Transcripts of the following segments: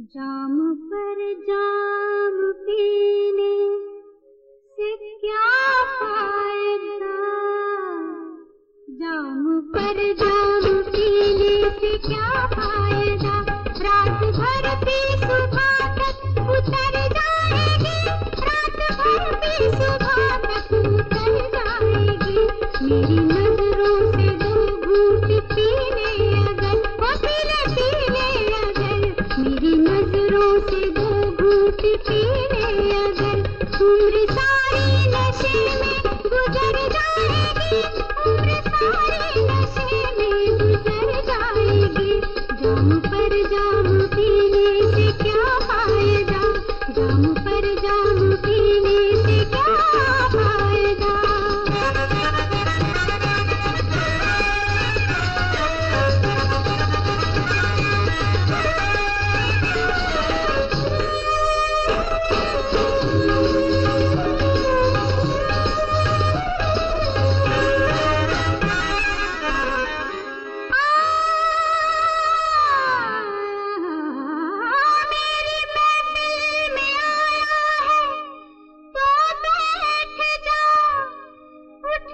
जाम पर जाम पीने। చిలిచి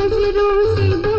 I do. little,